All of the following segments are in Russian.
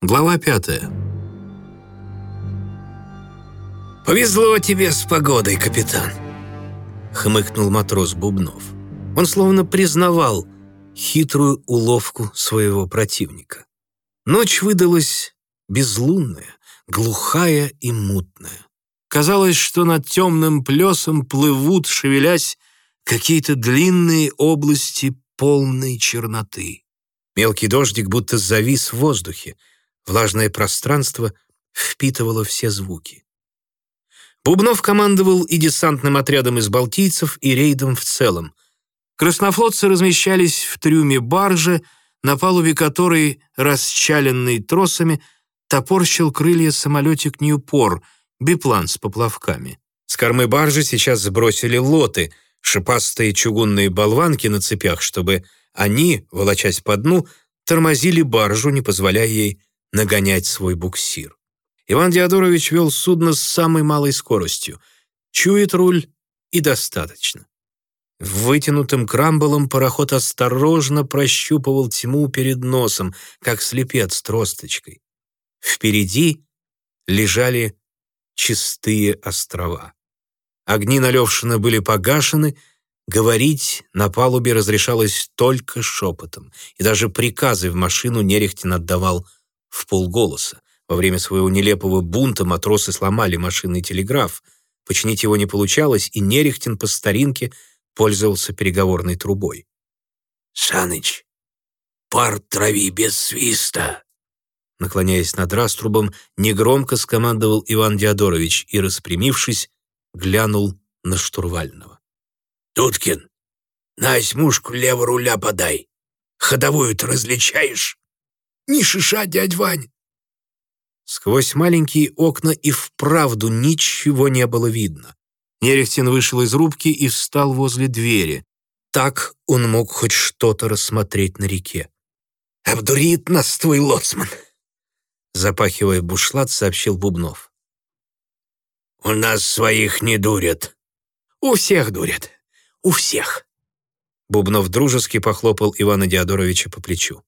Глава пятая. «Повезло тебе с погодой, капитан», — хмыкнул матрос Бубнов. Он словно признавал хитрую уловку своего противника. Ночь выдалась безлунная, глухая и мутная. Казалось, что над темным плесом плывут, шевелясь, какие-то длинные области полной черноты. Мелкий дождик будто завис в воздухе, Влажное пространство впитывало все звуки. Бубнов командовал и десантным отрядом из балтийцев, и рейдом в целом. Краснофлотцы размещались в трюме баржи, на палубе которой, расчаленный тросами, топорщил крылья самолетик «Ньюпор», биплан с поплавками. С кормы баржи сейчас сбросили лоты, шипастые чугунные болванки на цепях, чтобы они, волочась по дну, тормозили баржу, не позволяя ей нагонять свой буксир. Иван Диадорович вел судно с самой малой скоростью. Чует руль и достаточно. Вытянутым крамболом пароход осторожно прощупывал тьму перед носом, как слепец тросточкой. Впереди лежали чистые острова. Огни на Левшина были погашены, говорить на палубе разрешалось только шепотом, и даже приказы в машину Нерехтин отдавал в полголоса. Во время своего нелепого бунта матросы сломали машинный телеграф. Починить его не получалось, и Нерехтин по старинке пользовался переговорной трубой. «Саныч, пар трави без свиста!» Наклоняясь над раструбом, негромко скомандовал Иван Диадорович и, распрямившись, глянул на штурвального. «Туткин, на осьмушку лево руля подай. Ходовую-то различаешь?» Ни шиша, дядь Вань!» Сквозь маленькие окна и вправду ничего не было видно. Нерехтин вышел из рубки и встал возле двери. Так он мог хоть что-то рассмотреть на реке. «Обдурит нас твой лоцман!» Запахивая бушлат, сообщил Бубнов. «У нас своих не дурят». «У всех дурят. У всех». Бубнов дружески похлопал Ивана Диадоровича по плечу.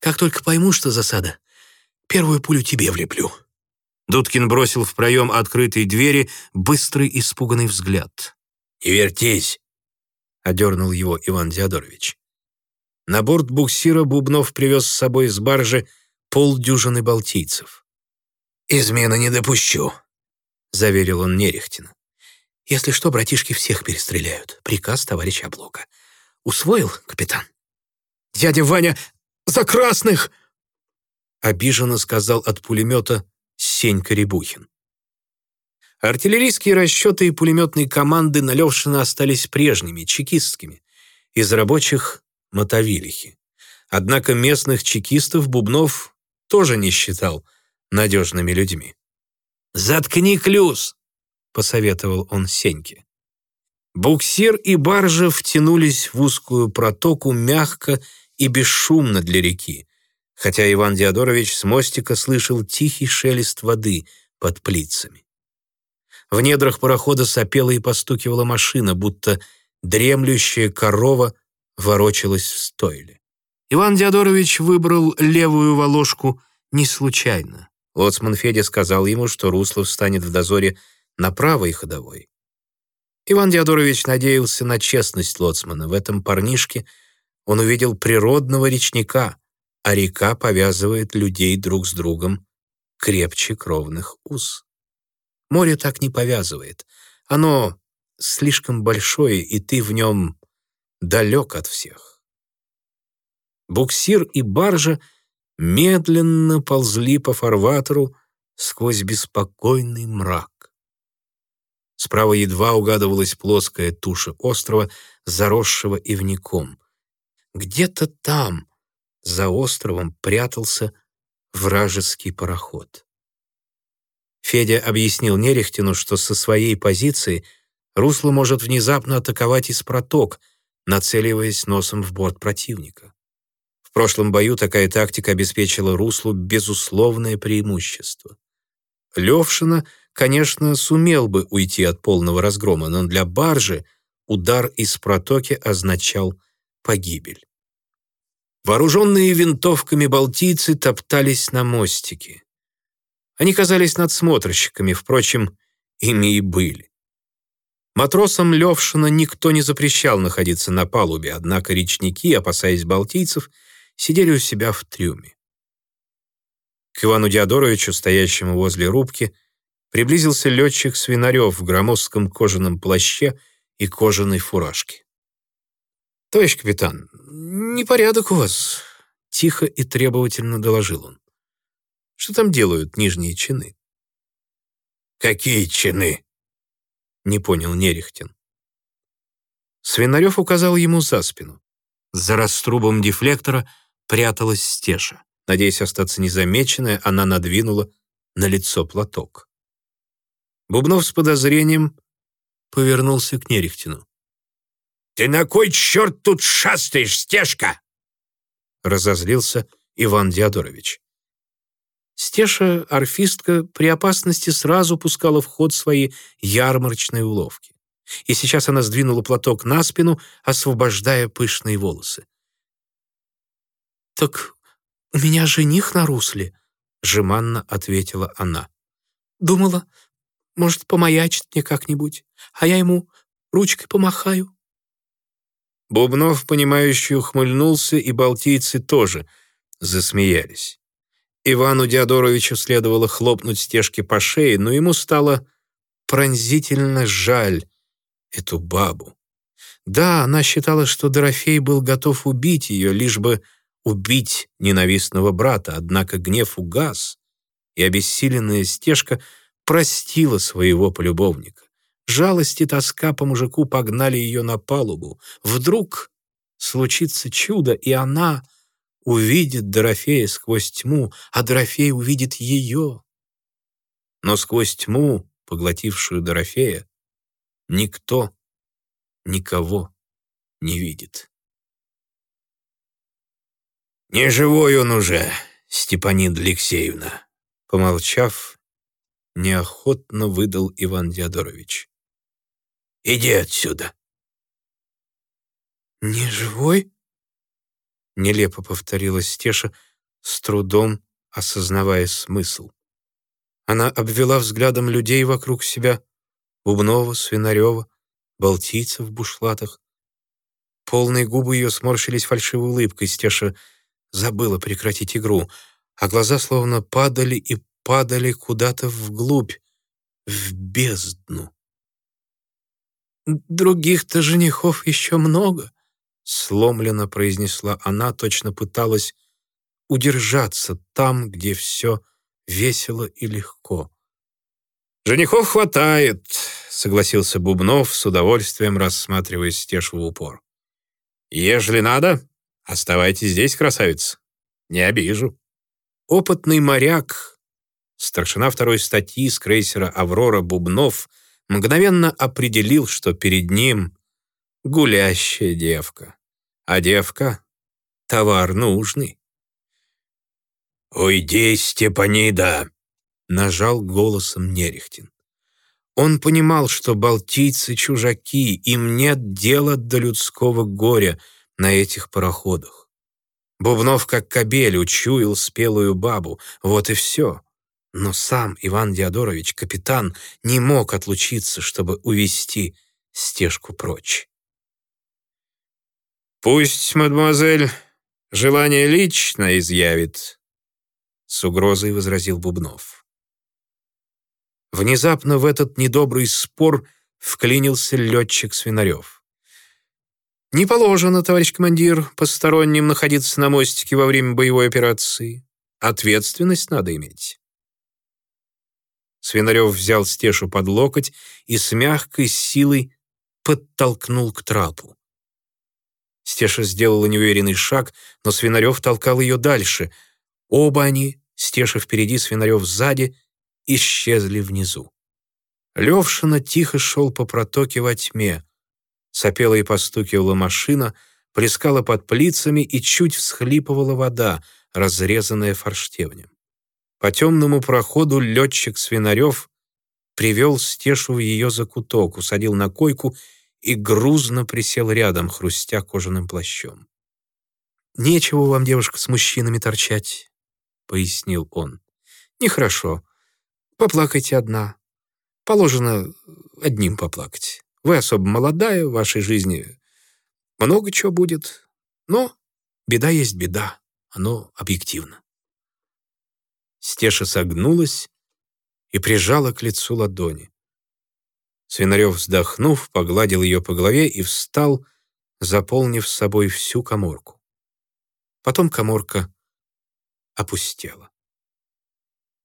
Как только пойму, что засада, первую пулю тебе влеплю». Дудкин бросил в проем открытой двери быстрый испуганный взгляд. «Не вертись!» — одернул его Иван Диадорович. На борт буксира Бубнов привез с собой с баржи полдюжины балтийцев. «Измена не допущу», — заверил он Нерехтина. «Если что, братишки всех перестреляют. Приказ товарища Облока. Усвоил, капитан?» «Дядя Ваня за красных!» Обиженно сказал от пулемета Сенька Рябухин. Артиллерийские расчеты и пулеметные команды на Левшина остались прежними, чекистскими, из рабочих мотовилихи. Однако местных чекистов Бубнов тоже не считал надежными людьми. «Заткни клюз!» — посоветовал он Сеньке. Буксир и баржа втянулись в узкую протоку мягко и бесшумно для реки, хотя Иван Диадорович с мостика слышал тихий шелест воды под плицами. В недрах парохода сопела и постукивала машина, будто дремлющая корова ворочалась в стойле. Иван Диадорович выбрал левую волошку не случайно. Лоцман Федя сказал ему, что Руслов станет в дозоре на правой ходовой. Иван Диадорович надеялся на честность Лоцмана. В этом парнишке — он увидел природного речника, а река повязывает людей друг с другом крепче кровных уз. Море так не повязывает. Оно слишком большое, и ты в нем далек от всех. Буксир и баржа медленно ползли по фарватеру сквозь беспокойный мрак. Справа едва угадывалась плоская туша острова, заросшего ивником. Где-то там, за островом, прятался вражеский пароход. Федя объяснил Нерехтину, что со своей позиции русло может внезапно атаковать из проток, нацеливаясь носом в борт противника. В прошлом бою такая тактика обеспечила руслу безусловное преимущество. Левшина, конечно, сумел бы уйти от полного разгрома, но для баржи удар из протоки означал погибель. Вооруженные винтовками балтийцы топтались на мостике. Они казались надсмотрщиками, впрочем, ими и были. Матросам Левшина никто не запрещал находиться на палубе, однако речники, опасаясь балтийцев, сидели у себя в трюме. К Ивану Диадоровичу, стоящему возле рубки, приблизился летчик Свинарев в громоздком кожаном плаще и кожаной фуражке. «Товарищ капитан, непорядок у вас», — тихо и требовательно доложил он. «Что там делают нижние чины?» «Какие чины?» — не понял Нерехтин. Свинарев указал ему за спину. За раструбом дефлектора пряталась стеша. Надеясь остаться незамеченной, она надвинула на лицо платок. Бубнов с подозрением повернулся к Нерехтину. «Ты на кой черт тут шастаешь, стежка?» Разозлился Иван Диадорович. Стеша, орфистка, при опасности сразу пускала в ход свои ярмарочные уловки. И сейчас она сдвинула платок на спину, освобождая пышные волосы. «Так у меня жених на русле», — жеманно ответила она. «Думала, может, помаячит мне как-нибудь, а я ему ручкой помахаю». Бубнов, понимающе ухмыльнулся, и балтийцы тоже засмеялись. Ивану Диадоровичу следовало хлопнуть стежки по шее, но ему стало пронзительно жаль эту бабу. Да, она считала, что Дорофей был готов убить ее, лишь бы убить ненавистного брата, однако гнев угас, и обессиленная стежка простила своего полюбовника. Жалость и тоска по мужику погнали ее на палубу. Вдруг случится чудо, и она увидит Дорофея сквозь тьму, а Дорофей увидит ее. Но сквозь тьму, поглотившую Дорофея, никто никого не видит. «Не живой он уже, Степанида Алексеевна», — помолчав, неохотно выдал Иван Диадорович. «Иди отсюда». «Не живой?» — нелепо повторила Стеша, с трудом осознавая смысл. Она обвела взглядом людей вокруг себя, Бубнова, Свинарева, Балтийцев в бушлатах. Полные губы ее сморщились фальшивой улыбкой, Стеша забыла прекратить игру, а глаза словно падали и падали куда-то вглубь, в бездну. «Других-то женихов еще много», — сломленно произнесла она, точно пыталась удержаться там, где все весело и легко. «Женихов хватает», — согласился Бубнов, с удовольствием рассматривая Стешу в упор. «Ежели надо, оставайтесь здесь, красавица. Не обижу». Опытный моряк, старшина второй статьи с крейсера «Аврора» Бубнов мгновенно определил, что перед ним гулящая девка. А девка — товар нужный. «Уйди, Степанида!» — нажал голосом Нерехтин. Он понимал, что балтийцы — чужаки, им нет дела до людского горя на этих пароходах. Бубнов, как кобель, учуял спелую бабу, вот и все. Но сам Иван Диадорович, капитан, не мог отлучиться, чтобы увести стежку прочь. «Пусть, мадемуазель, желание лично изъявит», — с угрозой возразил Бубнов. Внезапно в этот недобрый спор вклинился летчик Свинарев. «Не положено, товарищ командир, посторонним находиться на мостике во время боевой операции. Ответственность надо иметь». Свинарев взял Стешу под локоть и с мягкой силой подтолкнул к трапу. Стеша сделала неуверенный шаг, но Свинарев толкал ее дальше. Оба они, Стеша впереди, Свинарев сзади, исчезли внизу. Левшина тихо шел по протоке во тьме. Сопела и постукивала машина, плескала под плицами и чуть всхлипывала вода, разрезанная форштевнем. По темному проходу летчик Свинарев привел Стешу в ее закуток, усадил на койку и грузно присел рядом, хрустя кожаным плащом. нечего вам, девушка, с мужчинами торчать», — пояснил он. «Нехорошо. Поплакайте одна. Положено одним поплакать. Вы особо молодая, в вашей жизни много чего будет, но беда есть беда, оно объективно». Стеша согнулась и прижала к лицу ладони. Свинарев, вздохнув, погладил ее по голове и встал, заполнив собой всю коморку. Потом коморка опустела.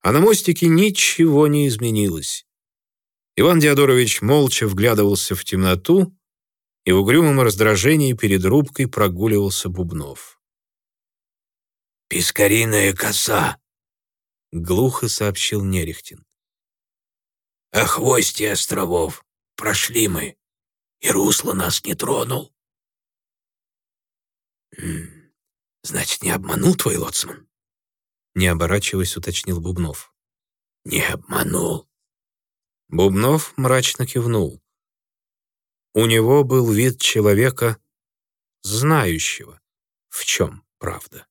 А на мостике ничего не изменилось. Иван Диадорович молча вглядывался в темноту, и в угрюмом раздражении перед рубкой прогуливался Бубнов. «Пискариная коса», — глухо сообщил Нерехтин. «О хвосте островов прошли мы, и русло нас не тронул». «Значит, не обманул твой лоцман?» Не оборачиваясь, уточнил Бубнов. «Не обманул». Бубнов мрачно кивнул. У него был вид человека, знающего, в чем правда.